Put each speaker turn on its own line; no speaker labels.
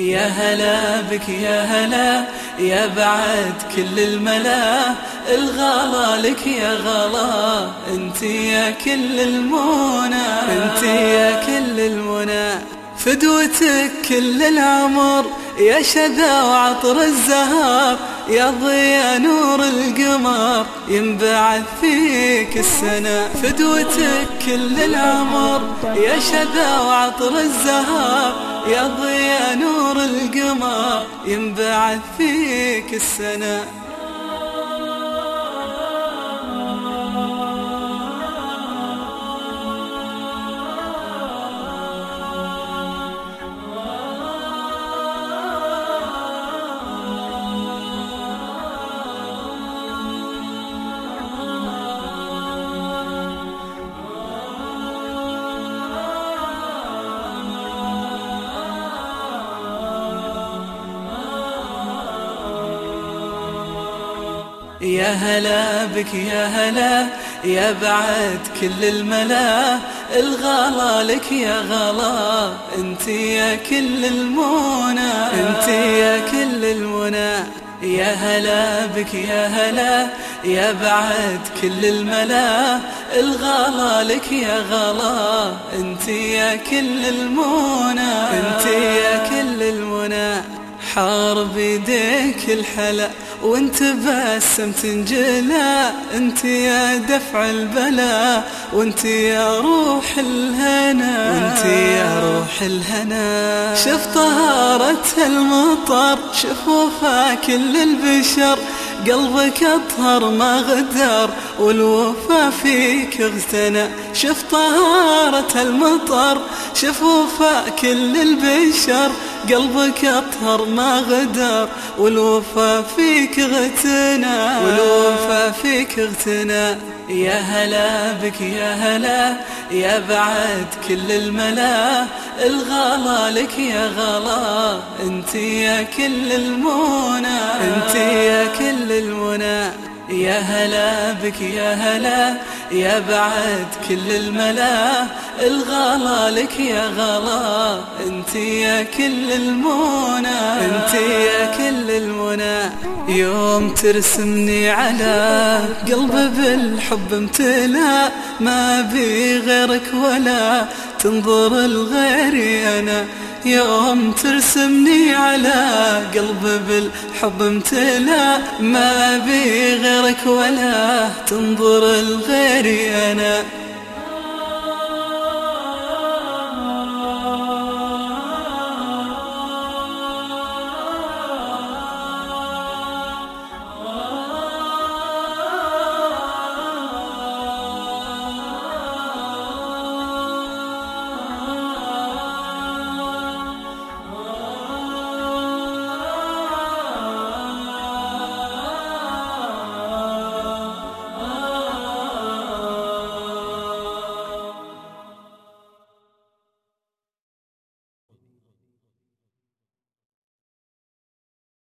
يا هلا بك يا هلا يا بعد كل الملا. الغلا لك يا غلا انت يا كل المنى. انت يا كل المنى. فدوتك كل العمر يا شذا وعطر الزهر. يا ضيا نور القمر ينبعث فيك السنة فدوتك كل العمر يا شذا وعطر الزهر. يا نور القمر ينبعث فيك السنة يا هلا بك يا هلا يا بعد كل الملا. الغلا لك يا غلا انت يا كل المنى. انت يا كل المنى. يا هلا بك يا هلا يا بعد كل الملا. الغلا لك يا غلا انت يا كل المنى. انت يا كل المنى. حار بيديك الحلا وانت باسم تنجلى انت يا دفع البلا وانت يا روح الهنا. وانت يا روح الهنا. شف طهارة المطر شف وفا كل البشر قلبك أطهر ما غدر والوفا فيك اغتنى. شف طهارة المطر شف وفا كل البشر قلبك أطهر ما غدر والوفا فيك اغتنى. والوفا فيك اغتنى. يا هلا بك يا هلا. يا بعد كل الملا. الغلا لك يا غلا. أنت يا كل المنى. أنت يا كل المنى. يا هلا بك يا هلا. يا بعد كل الملا الغلا لك يا غلا. انت يا كل المنى. انت يا كل المنى. يوم ترسمني على قلبي بالحب امتلا. ما بي غيرك ولا تنظر لغيري أنا يوم ترسمني على قلبي بالحب امتلأ ما بي غيرك ولا تنظر لغيري أنا.